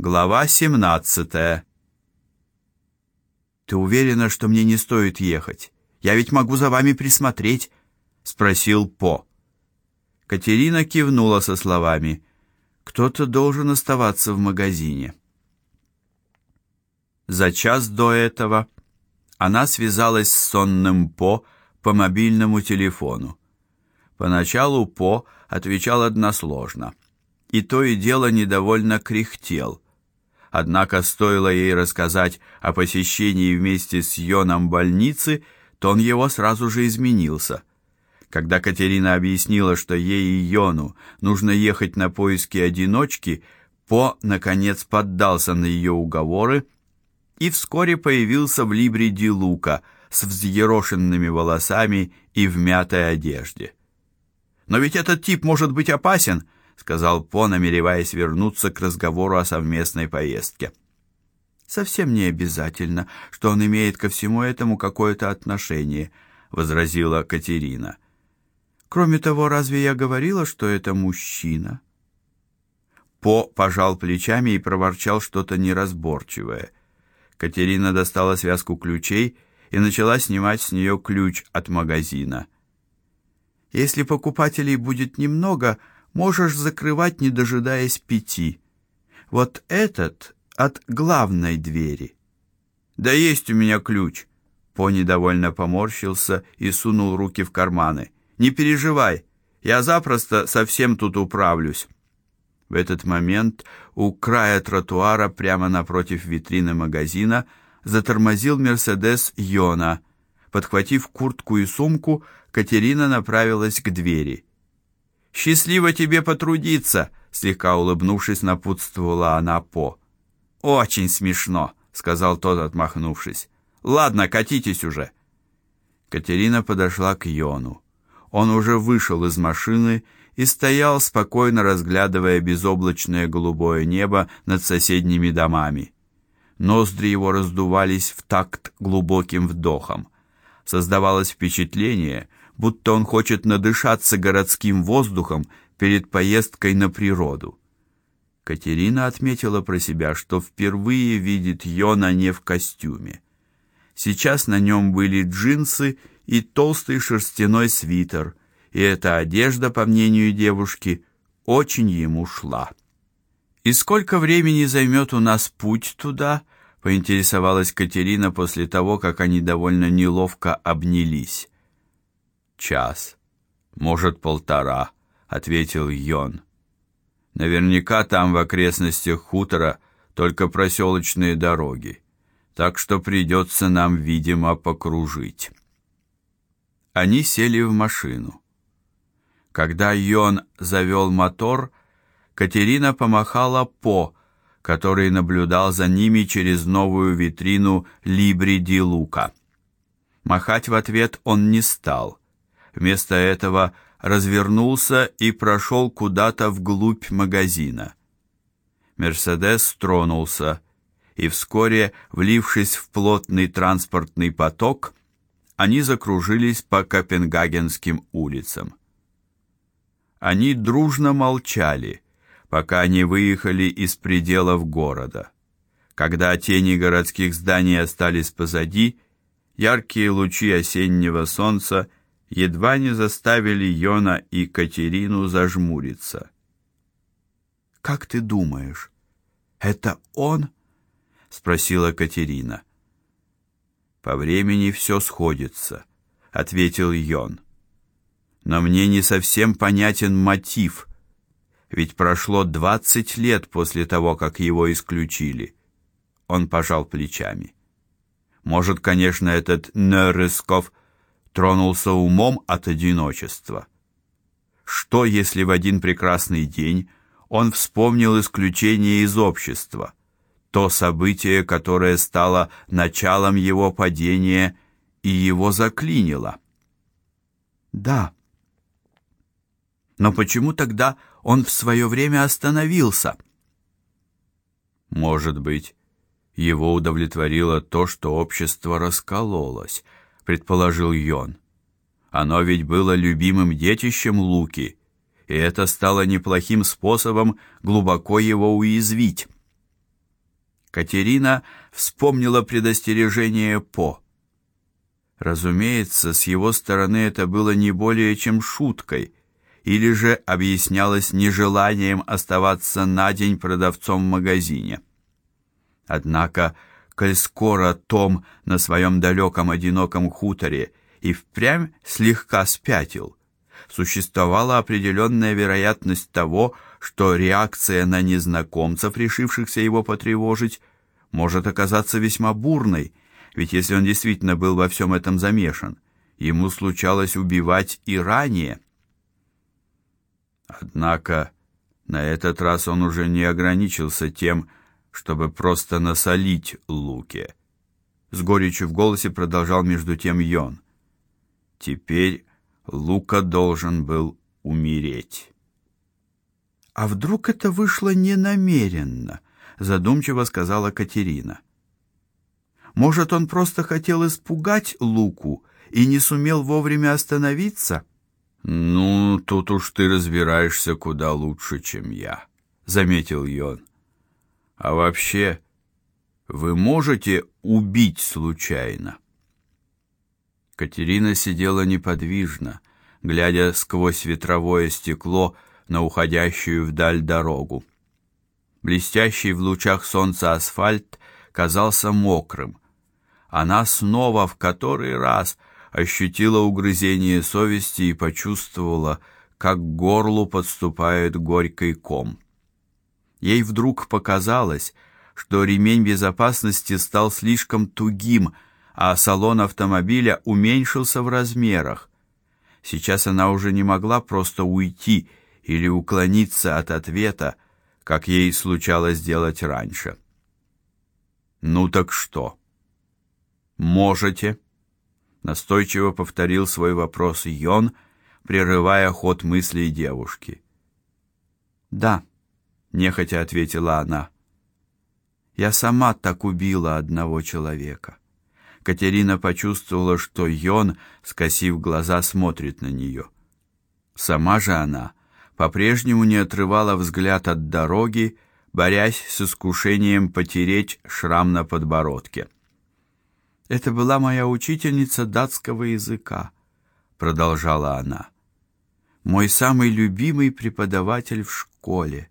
Глава 17. Ты уверена, что мне не стоит ехать? Я ведь могу за вами присмотреть, спросил По. Катерина кивнула со словами: Кто-то должен оставаться в магазине. За час до этого она связалась с сонным По по мобильному телефону. Поначалу По отвечал односложно, и то и дело недовольно кряхтел. Однако стоило ей рассказать о посещении вместе с Йоном больницы, то он его сразу же изменился. Когда Катерина объяснила, что ей и Йону нужно ехать на поиски одиночки, По наконец поддался на ее уговоры и вскоре появился в либре Ди Лука с взъерошенными волосами и в мятой одежде. Но ведь этот тип может быть опасен, сказал По, намереваясь вернуться к разговору о совместной поездке. Совсем не обязательно, что он имеет ко всему этому какое-то отношение, возразила Катерина. Кроме того, разве я говорила, что это мужчина? По пожал плечами и проворчал что-то неразборчивое. Катерина достала связку ключей и начала снимать с нее ключ от магазина. Если покупателей будет немного, можешь закрывать, не дожидаясь пяти. Вот этот от главной двери. Да есть у меня ключ. Пони довольно поморщился и сунул руки в карманы. Не переживай, я запросто совсем тут управлюсь. В этот момент у края тротуара прямо напротив витрины магазина затормозил Мерседес Йона. Подхватив куртку и сумку, Катерина направилась к двери. Счастливо тебе потрудиться, слегка улыбнувшись, напутствовала она По. Очень смешно, сказал тот, отмахнувшись. Ладно, катитесь уже. Катерина подошла к Йону. Он уже вышел из машины и стоял спокойно разглядывая безоблачное голубое небо над соседними домами. Ноздри его раздувались в такт глубоким вдохом. Создавалось впечатление, будто он хочет надышаться городским воздухом перед поездкой на природу. Катерина отметила про себя, что впервые видит Йона не в костюме. Сейчас на нем были джинсы и толстый шерстяной свитер, и эта одежда, по мнению девушки, очень ему шла. И сколько времени займет у нас путь туда? поинтересовалась Катерина после того, как они довольно неловко обнялись. Час, может, полтора, ответил Йон. Наверняка там в окрестностях хутора только проселочные дороги, так что придется нам, видимо, покружить. Они сели в машину. Когда Йон завел мотор, Катерина помахала по, который наблюдал за ними через новую витрину Либри ди Лука. Махать в ответ он не стал. Вместо этого развернулся и прошел куда-то вглубь магазина. Мерседес тронулся, и вскоре, влившись в плотный транспортный поток, они закружились по Копенгагенским улицам. Они дружно молчали, пока не выехали из пределов города. Когда тени городских зданий остались позади, яркие лучи осеннего солнца едва не заставили Йона и Катерину зажмуриться. Как ты думаешь, это он? спросила Катерина. По времени все сходится, ответил Йон. Но мне не совсем понятен мотив. Ведь прошло двадцать лет после того, как его исключили. Он пожал плечами. Может, конечно, этот Нерысков тронулся умом от одиночества. Что, если в один прекрасный день он вспомнил исключение из общества, то событие, которое стало началом его падения и его заклинило? Да. Но почему тогда он в свое время остановился? Может быть, его удовлетворило то, что общество раскололось, предположил Йон. Оно ведь было любимым детищем Луки, и это стало неплохим способом глубоко его уязвить. Катерина вспомнила предостережение По. Разумеется, с его стороны это было не более чем шуткой, или же объяснялось нежеланием оставаться на день продавцом в магазине. Однако, коль скоро Том на своем далеком одиноком хуторе и впрямь слегка спятил, существовала определенная вероятность того, что реакция на незнакомцев, решившихся его потревожить, может оказаться весьма бурной, ведь если он действительно был во всем этом замешан, ему случалось убивать и ранее. Однако на этот раз он уже не ограничился тем, чтобы просто насолить Луке. С горечью в голосе продолжал между тем Йон. Теперь Лука должен был умереть. А вдруг это вышло ненамеренно, задумчиво сказала Катерина. Может, он просто хотел испугать Луку и не сумел вовремя остановиться? Ну, тут уж ты разбираешься куда лучше, чем я, заметил Йон. А вообще, вы можете убить случайно? Катерина сидела неподвижно, глядя сквозь ветровое стекло на уходящую вдаль дорогу. Блестящий в лучах солнца асфальт казался мокрым. Она снова в который раз ощутила угрызение совести и почувствовала, как к горлу подступает горький ком. Ей вдруг показалось, что ремень безопасности стал слишком тугим, а салон автомобиля уменьшился в размерах. Сейчас она уже не могла просто уйти или уклониться от ответа, как ей случалось делать раньше. Ну так что? Можете? Настойчиво повторил свой вопрос Йон, прерывая ход мыслей девушки. Да, нехотя ответила она. Я сама так убила одного человека. Катерина почувствовала, что Йон, скосив глаза, смотрит на нее. Сама же она по-прежнему не отрывала взгляд от дороги, борясь с искушением потереть шрам на подбородке. Это была моя учительница датского языка, продолжала она. Мой самый любимый преподаватель в школе.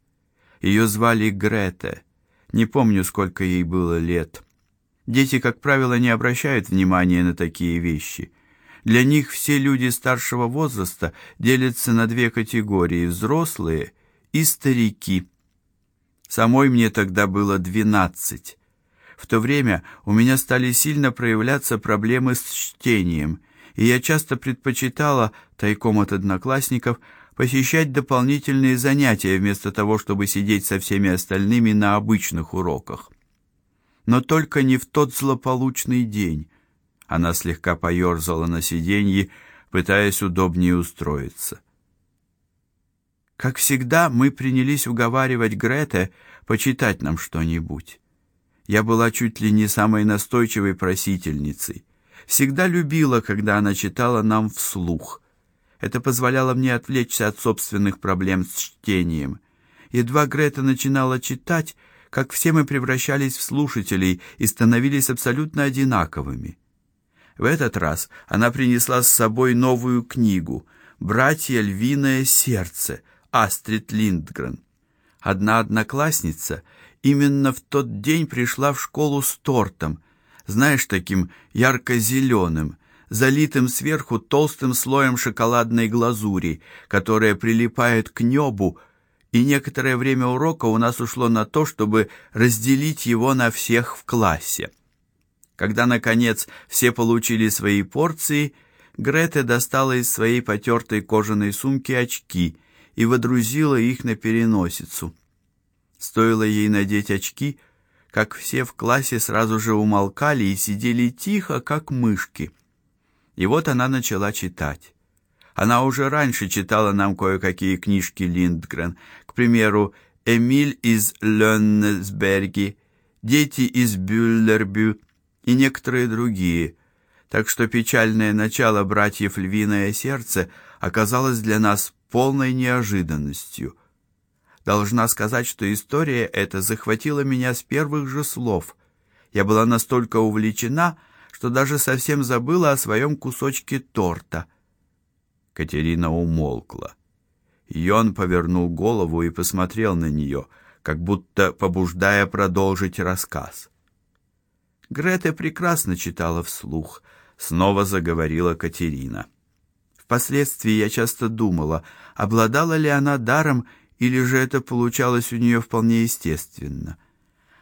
Ее звали Грете. Не помню, сколько ей было лет. Дети, как правило, не обращают внимания на такие вещи. Для них все люди старшего возраста делятся на две категории: взрослые и старики. Самой мне тогда было двенадцать. В то время у меня стали сильно проявляться проблемы с чтением, и я часто предпочитала тайком от одноклассников посещать дополнительные занятия вместо того, чтобы сидеть со всеми остальными на обычных уроках но только не в тот злополучный день. Она слегка поерзала на сиденье, пытаясь удобнее устроиться. Как всегда, мы принялись уговаривать Грете почитать нам что-нибудь. Я была чуть ли не самой настойчивой просительницей. Всегда любила, когда она читала нам вслух. Это позволяло мне отвлечься от собственных проблем с чтением. Едва Грета начинала читать, как все мы превращались в слушателей и становились абсолютно одинаковыми. В этот раз она принесла с собой новую книгу Братья львиное сердце Астрид Линдгрен. Одна одноклассница именно в тот день пришла в школу с тортом, знаешь, таким ярко зеленым залитым сверху толстым слоем шоколадной глазури, которая прилипает к небу и некоторое время урока у нас ушло на то, чтобы разделить его на всех в классе. Когда наконец все получили свои порции, Грета достала из своей потертой кожаной сумки очки и водрузила их на переносицу. Стоило ей надеть очки, как все в классе сразу же умолкали и сидели тихо, как мышки. И вот она начала читать. Она уже раньше читала нам кое-какие книжки Линдгрен, к примеру, Эмиль из Лённесберги, Дети из Бюллербю и некоторые другие. Так что печальное начало братьев Львиное сердце оказалось для нас полной неожиданностью. Должна сказать, что история эта захватила меня с первых же слов. Я была настолько увлечена, что даже совсем забыла о своем кусочке торта. Катерина умолкла. Йон повернул голову и посмотрел на нее, как будто побуждая продолжить рассказ. Грета прекрасно читала вслух, снова заговорила Катерина. Впоследствии я часто думала, обладала ли она даром или же это получалось у нее вполне естественно.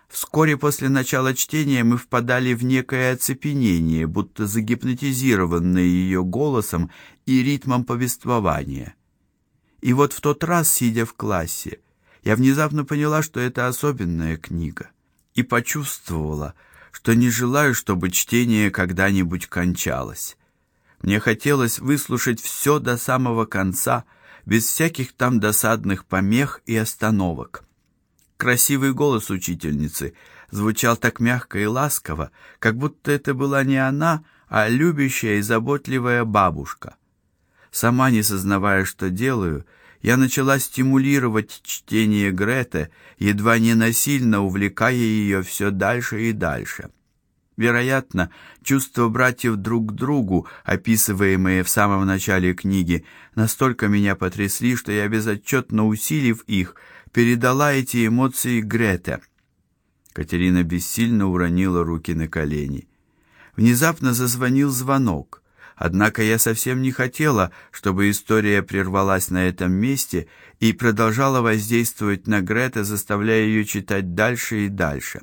Вскоре после начала чтения мы впадали в некое оцепенение, будто загипнотизированные ее голосом и ритмом повествования. И вот в тот раз, сидя в классе, я внезапно поняла, что это особенная книга, и почувствовала, что не желаю, чтобы чтение когда-нибудь кончалось. Мне хотелось выслушать все до самого конца, без всяких там досадных помех и остановок. Красивый голос учительницы звучал так мягко и ласково, как будто это была не она, а любящая и заботливая бабушка. Сама не сознавая, что делаю, я начала стимулировать чтение Грете, едва не насильно увлекая ее все дальше и дальше. Вероятно, чувства братьев друг к другу, описываемые в самом начале книги, настолько меня потрясли, что я безотчетно усилив их, передала эти эмоции Грете. Катерина бессильно уронила руки на колени. Внезапно зазвонил звонок. Однако я совсем не хотела, чтобы история прервалась на этом месте и продолжала воздействовать на Грете, заставляя ее читать дальше и дальше.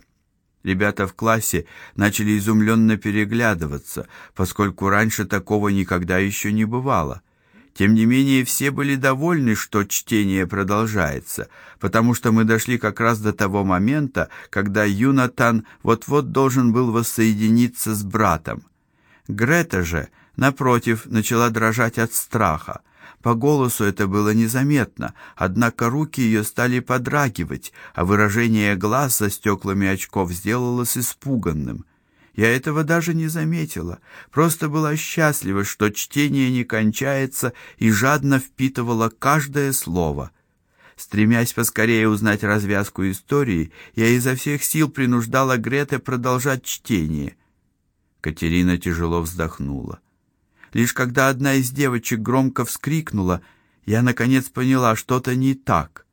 Ребята в классе начали изумленно переглядываться, поскольку раньше такого никогда еще не бывало. Тем не менее, все были довольны, что чтение продолжается, потому что мы дошли как раз до того момента, когда Юнатан вот-вот должен был воссоединиться с братом. Грета же, напротив, начала дрожать от страха. По голосу это было незаметно, однако руки ее стали подрагивать, а выражение глаз за стеклами очков сделалось испуганным. Я этого даже не заметила, просто была счастлива, что чтение не кончается и жадно впитывала каждое слово. Стремясь поскорее узнать развязку истории, я изо всех сил принуждала Грете продолжать чтение. Катерина тяжело вздохнула. Лишь когда одна из девочек громко вскрикнула, я наконец поняла, что-то не так.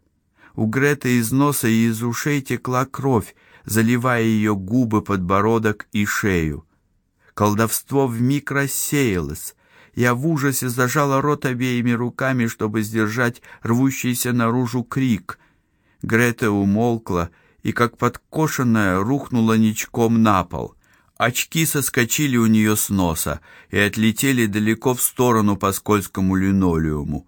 У Греты из носа и из ушей текла кровь, заливая ее губы, подбородок и шею. Колдовство вмиг рассеялось. Я в ужасе зажала рот обеими руками, чтобы сдержать рвущийся наружу крик. Грета умолкла и, как подкошенная, рухнула ничком на пол. Очки соскочили у нее с носа и отлетели далеко в сторону по скользкому линолеуму.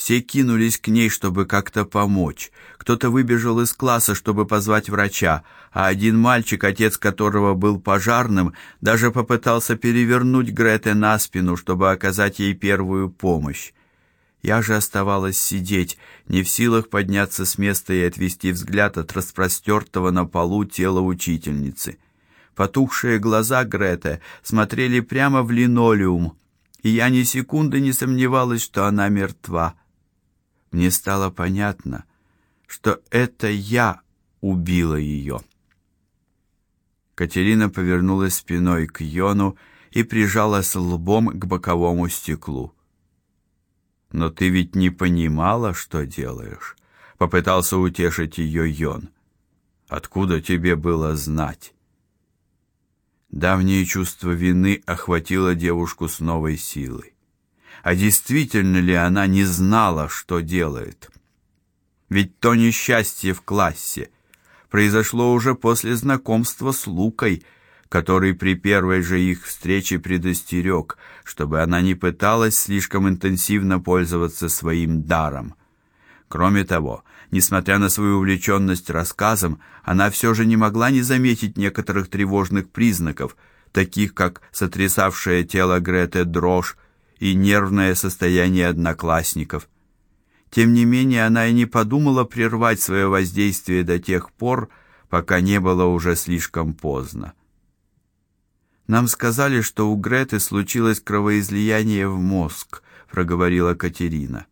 Все кинулись к ней, чтобы как-то помочь. Кто-то выбежал из класса, чтобы позвать врача, а один мальчик, отец которого был пожарным, даже попытался перевернуть Грете на спину, чтобы оказать ей первую помощь. Я же оставалась сидеть, не в силах подняться с места и отвести взгляд от распростертого на полу тела учительницы. Потухшие глаза Греты смотрели прямо в линолеум, и я ни секунды не сомневалась, что она мертва. Мне стало понятно, что это я убила ее. Катерина повернулась спиной к Йону и прижалась лбом к боковому стеклу. Но ты ведь не понимала, что делаешь, попытался утешить ее Йон. Откуда тебе было знать? Давнее чувство вины охватило девушку с новой силой а действительно ли она не знала, что делает. Ведь то несчастье в классе произошло уже после знакомства с Лукой, который при первой же их встрече предостерег, чтобы она не пыталась слишком интенсивно пользоваться своим даром. Кроме того, несмотря на свою увлеченность рассказом, она все же не могла не заметить некоторых тревожных признаков, таких как сотрясавшее тело Греты дрожь и нервное состояние одноклассников. Тем не менее, она и не подумала прервать свое воздействие до тех пор, пока не было уже слишком поздно. Нам сказали, что у Греты случилось кровоизлияние в мозг, проговорила Катерина.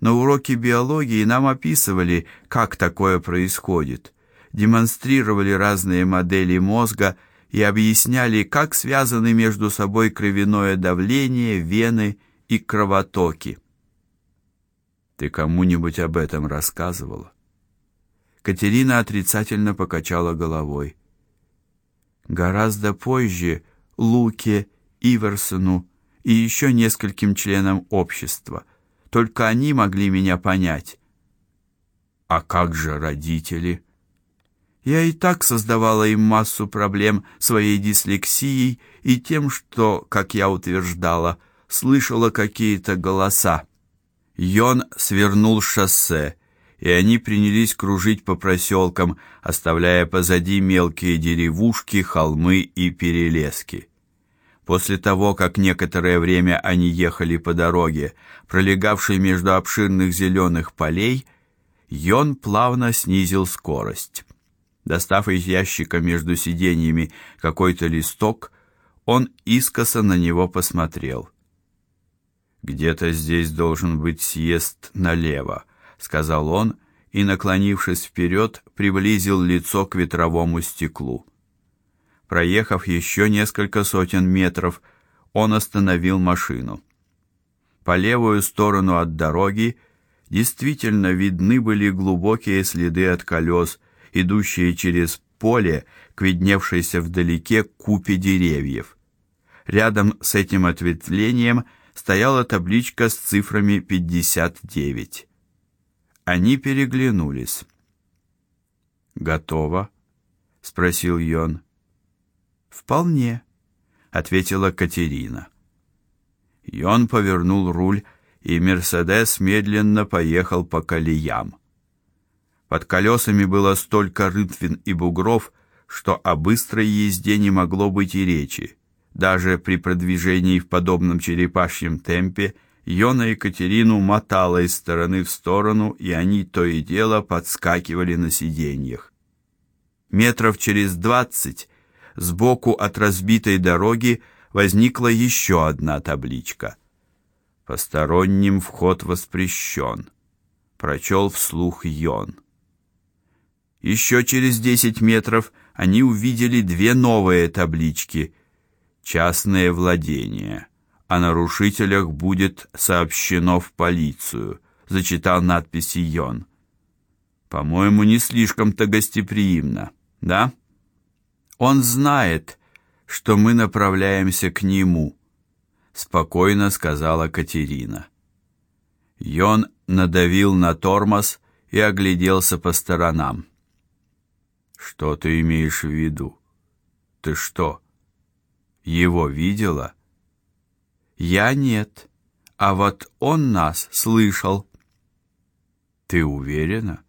на уроке биологии нам описывали, как такое происходит, демонстрировали разные модели мозга и объясняли, как связаны между собой кровяное давление, вены и кровотоки. Ты кому-нибудь об этом рассказывала? Катерина отрицательно покачала головой. Гораздо позже Луке, Иверсону и еще нескольким членам общества. Только они могли меня понять. А как же родители? Я и так создавала им массу проблем своей дислексией и тем, что, как я утверждала, слышала какие-то голоса. Йон свернул шоссе, и они принялись кружить по проселкам, оставляя позади мелкие деревушки, холмы и перелески. После того, как некоторое время они ехали по дороге, пролегавшей между обширных зеленых полей, Йон плавно снизил скорость. Достав из ящика между сиденьями какой-то листок, он искоса на него посмотрел. Где-то здесь должен быть съезд налево, сказал он и, наклонившись вперед, приблизил лицо к ветровому стеклу. Проехав еще несколько сотен метров, он остановил машину. По левую сторону от дороги действительно видны были глубокие следы от колес, идущие через поле к видневшейся вдалеке купе деревьев. Рядом с этим ответвлением стояла табличка с цифрами 59. Они переглянулись. Готово? спросил Йон. Вполне, ответила Катерина. Йон повернул руль, и Мерседес медленно поехал по колеям. Под колесами было столько рытвин и бугров, что о быстрой езде не могло быть и речи. Даже при продвижении в подобном черепашьем темпе Йона и Катерину мотало из стороны в сторону, и они то и дело подскакивали на сиденьях. Метров через двадцать сбоку от разбитой дороги возникла еще одна табличка. Посторонним вход воспрещен. Прочел вслух Йон. Еще через десять метров они увидели две новые таблички: частное владение о нарушителях будет сообщено в полицию, зачитал надпись Йон. По-моему, не слишком-то гостеприимно, да? Он знает, что мы направляемся к нему, спокойно сказала Катерина. Йон надавил на тормоз и огляделся по сторонам. Что ты имеешь в виду? Ты что, его видела? Я нет, а вот он нас слышал. Ты уверена?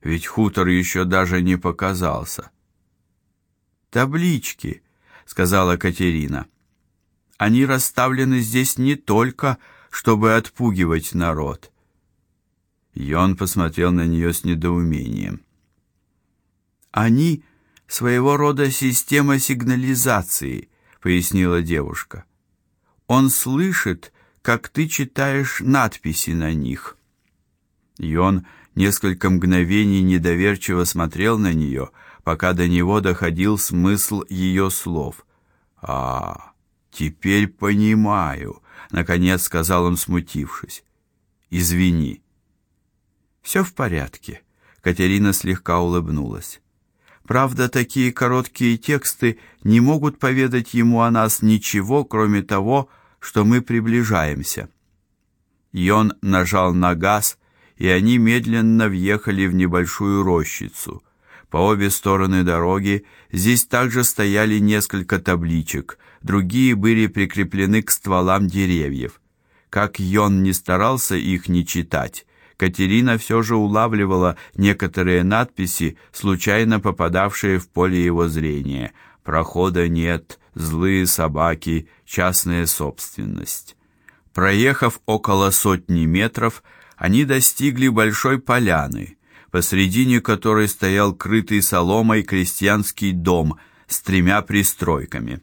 Ведь хутор еще даже не показался. Таблички, сказала Катерина. Они расставлены здесь не только, чтобы отпугивать народ. И он посмотрел на нее с недоумением. Они своего рода система сигнализации, пояснила девушка. Он слышит, как ты читаешь надписи на них. И он несколько мгновений недоверчиво смотрел на нее, пока до него доходил смысл ее слов. А, теперь понимаю, наконец сказал он, смутившись. Извини. Все в порядке. Катерина слегка улыбнулась. Правда, такие короткие тексты не могут поведать ему о нас ничего, кроме того, что мы приближаемся. И он нажал на газ, и они медленно въехали в небольшую рощицу. По обе стороны дороги здесь также стояли несколько табличек, другие были прикреплены к стволам деревьев. Как Йон не старался их не читать, Катерина все же улавливала некоторые надписи, случайно попадавшие в поле его зрения. Прохода нет, злые собаки, частная собственность. Проехав около сотни метров, они достигли большой поляны, посредине которой стоял крытый соломой крестьянский дом с тремя пристройками.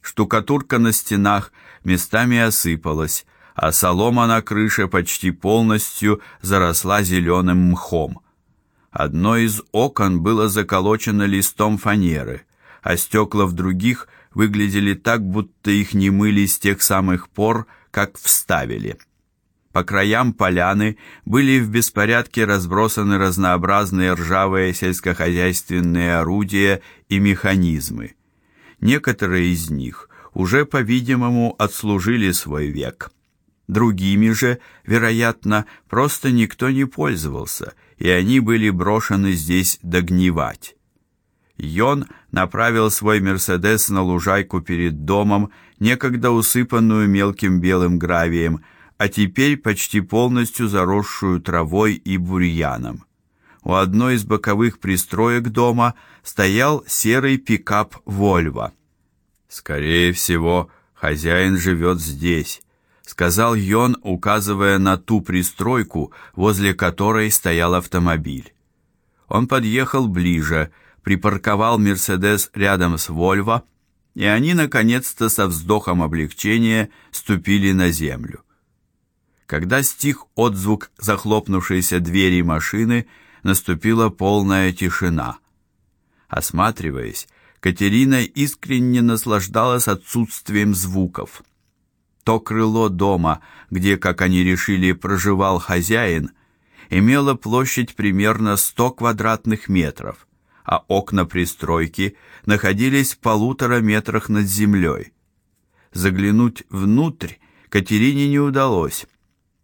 Штукатурка на стенах местами осыпалась, а солома на крыше почти полностью заросла зеленым мхом. Одно из окон было заколочено листом фанеры, а стекла в других выглядели так, будто их не мыли с тех самых пор, как вставили. По краям поляны были в беспорядке разбросаны разнообразные ржавые сельскохозяйственные орудия и механизмы. Некоторые из них уже, по-видимому, отслужили свой век. Другими же, вероятно, просто никто не пользовался, и они были брошены здесь догнивать. Йон направил свой Мерседес на лужайку перед домом, некогда усыпанную мелким белым гравием, а теперь почти полностью заросшую травой и бурьяном. У одной из боковых пристроек дома стоял серый пикап Volvo. Скорее всего, хозяин живет здесь, сказал Йон, указывая на ту пристройку, возле которой стоял автомобиль. Он подъехал ближе, припарковал Мерседес рядом с Volvo, и они наконец-то со вздохом облегчения ступили на землю. Когда стих отзвук захлопнувшейся двери машины, наступила полная тишина. Осматриваясь, Катерина искренне наслаждалась отсутствием звуков. То крыло дома, где, как они решили, проживал хозяин, имело площадь примерно 100 квадратных метров, а окна пристройки находились в полутора метрах над землей. Заглянуть внутрь Катерине не удалось.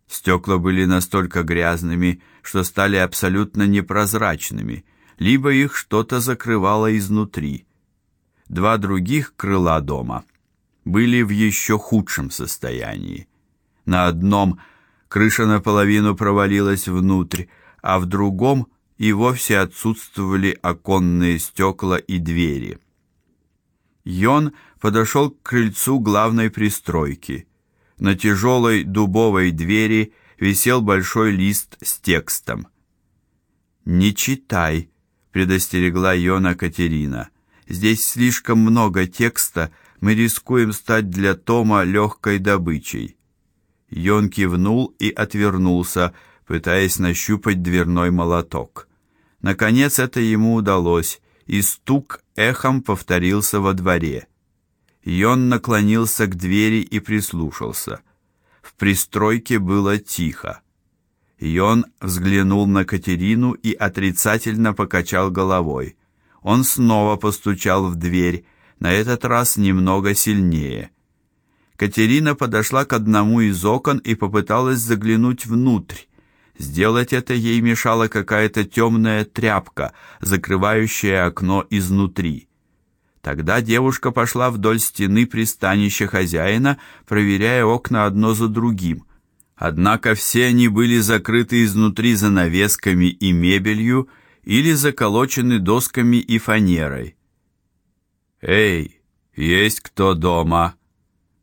Стекла были настолько грязными, что стали абсолютно непрозрачными, либо их что-то закрывало изнутри. Два других крыла дома были в еще худшем состоянии. На одном крыша наполовину провалилась внутрь, а в другом и вовсе отсутствовали оконные стекла и двери. Йон подошел к крыльцу главной пристройки. На тяжелой дубовой двери висел большой лист с текстом. "Не читай", предостерегла Йона Катерина. "Здесь слишком много текста, мы рискуем стать для Тома легкой добычей". Йон кивнул и отвернулся, пытаясь нащупать дверной молоток. Наконец это ему удалось, и стук эхом повторился во дворе. Йон наклонился к двери и прислушался. В пристройке было тихо. Йон взглянул на Катерину и отрицательно покачал головой. Он снова постучал в дверь, на этот раз немного сильнее. Катерина подошла к одному из окон и попыталась заглянуть внутрь. Сделать это ей мешала какая-то темная тряпка, закрывающая окно изнутри. Тогда девушка пошла вдоль стены пристанища хозяина, проверяя окна одно за другим. Однако все они были закрыты изнутри занавесками и мебелью или заколочены досками и фанерой. "Эй, есть кто дома?"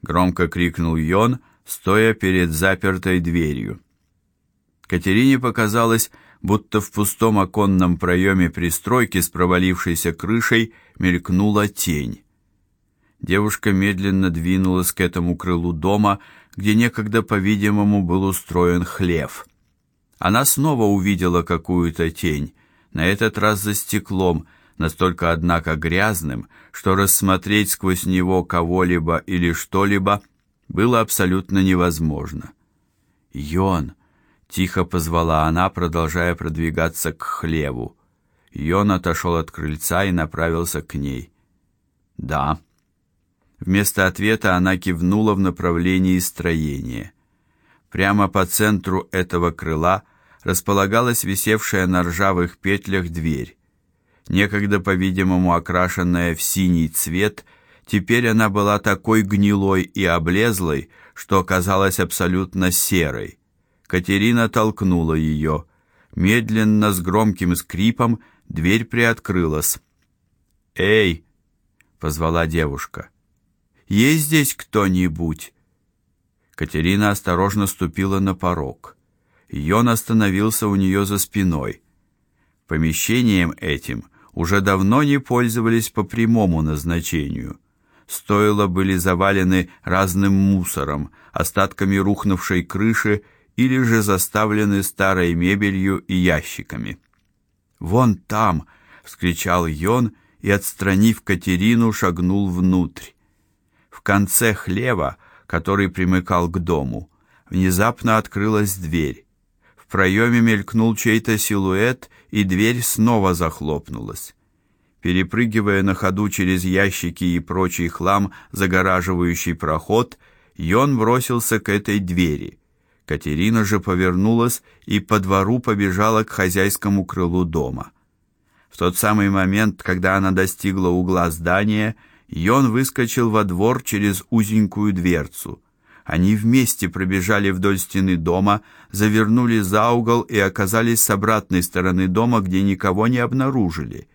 громко крикнул Йон, стоя перед запертой дверью. Катерине показалось, будто в пустом оконном проеме пристройки с провалившейся крышей мелькнула тень. Девушка медленно двинулась к этому крылу дома, где некогда, по-видимому, был устроен хлев. Она снова увидела какую-то тень, на этот раз за стеклом, настолько однако грязным, что рассмотреть сквозь него кого-либо или что-либо было абсолютно невозможно. "Йон", тихо позвала она, продолжая продвигаться к хлеву. Йон отошел от крыльца и направился к ней. "Да". Вместо ответа она кивнула в направлении строения. Прямо по центру этого крыла располагалась висевшая на ржавых петлях дверь. Некогда, по-видимому, окрашенная в синий цвет, теперь она была такой гнилой и облезлой, что оказалась абсолютно серой. Катерина толкнула ее. Медленно, с громким скрипом, дверь приоткрылась. "Эй!" позвала девушка. "Есть здесь кто-нибудь?" Катерина осторожно ступила на порог. Йон остановился у нее за спиной. Помещением этим уже давно не пользовались по прямому назначению. Стойла были завалены разным мусором, остатками рухнувшей крыши или же заставлены старой мебелью и ящиками. "Вон там!" вскричал Йон и, отстранив Катерину, шагнул внутрь. В конце хлева, который примыкал к дому, внезапно открылась дверь. В проеме мелькнул чей-то силуэт, и дверь снова захлопнулась. Перепрыгивая на ходу через ящики и прочий хлам, загораживающий проход, Йон бросился к этой двери. Катерина же повернулась и по двору побежала к хозяйскому крылу дома. В тот самый момент, когда она достигла угла здания, Йон выскочил во двор через узенькую дверцу. Они вместе пробежали вдоль стены дома, завернули за угол и оказались с обратной стороны дома, где никого не обнаружили.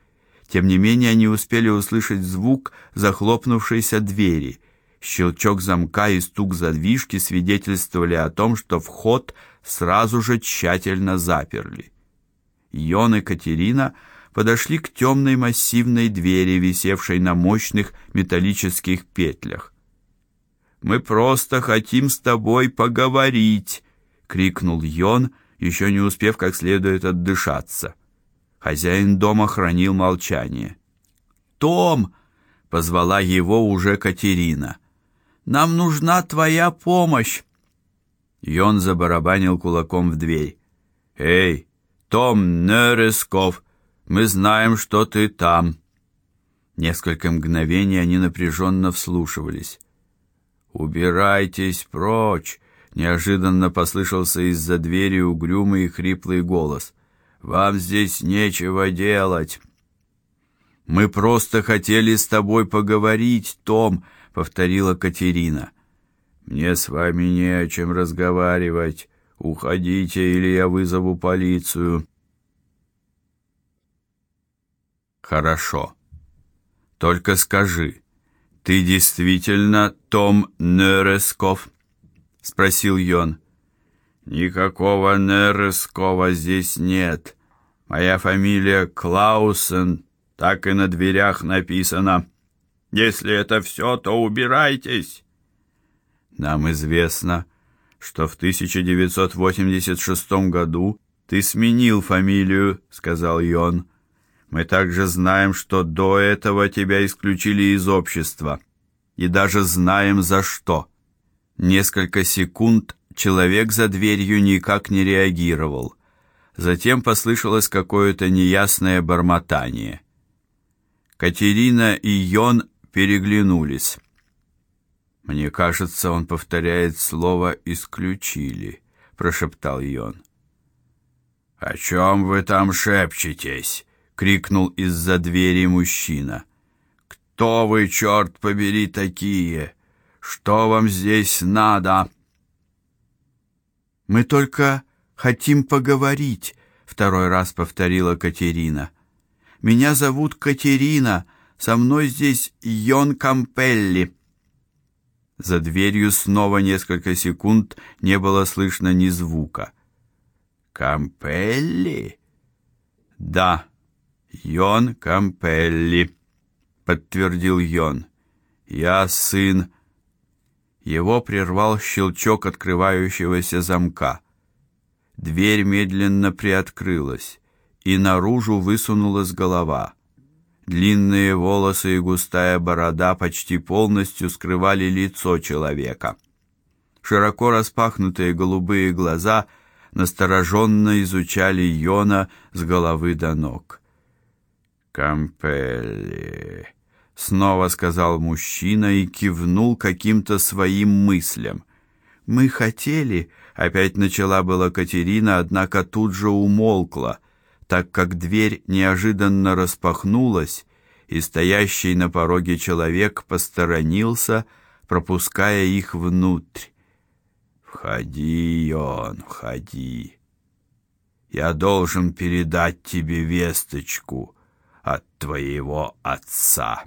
Тем не менее, они успели услышать звук захлопнувшейся двери. Щелчок замка и стук задвижки свидетельствовали о том, что вход сразу же тщательно заперли. Йон и Катерина подошли к темной массивной двери, висевшей на мощных металлических петлях. Мы просто хотим с тобой поговорить, крикнул Йон, еще не успев как следует отдышаться. Хозяин дома хранил молчание. "Том!" позвала его уже Катерина. "Нам нужна твоя помощь". Йон забарабанил кулаком в дверь. "Эй, Том Нересков, мы знаем, что ты там. Несколько мгновений они напряженно вслушивались. Убирайтесь прочь, неожиданно послышался из-за двери угрюмый и хриплый голос. Вам здесь нечего делать. Мы просто хотели с тобой поговорить, Том, повторила Катерина. Мне с вами не о чем разговаривать. Уходите, или я вызову полицию. Хорошо. Только скажи, ты действительно Том Нересков? спросил Йон. Никакого Нерескова здесь нет. Моя фамилия Клаусен, так и на дверях написано. Если это все, то убирайтесь. Нам известно, что в 1986 году ты сменил фамилию, сказал Йон. Мы также знаем, что до этого тебя исключили из общества, и даже знаем за что. Несколько секунд человек за дверью никак не реагировал. Затем послышалось какое-то неясное бормотание. Катерина и Йон переглянулись. Мне кажется, он повторяет слово исключили, прошептал Йон. О чем вы там шепчетесь? Крикнул из-за двери мужчина. Кто вы, черт побери, такие? Что вам здесь надо? Мы только хотим поговорить, второй раз повторила Катерина. Меня зовут Катерина, со мной здесь Йон Кампелли. За дверью снова несколько секунд не было слышно ни звука. Кампелли? Да, Йон Кампелли, подтвердил Йон. Я сын. Его прервал щелчок открывающегося замка. Дверь медленно приоткрылась, и наружу высунулась голова. Длинные волосы и густая борода почти полностью скрывали лицо человека. Широко распахнутые голубые глаза настороженно изучали Йона с головы до ног. Кампелли, снова сказал мужчина и кивнул каким-то своим мыслям. Мы хотели, опять начала была Катерина, однако тут же умолкла, так как дверь неожиданно распахнулась, и стоящий на пороге человек посторонился, пропуская их внутрь. Входи, он, входи. Я должен передать тебе весточку от твоего отца.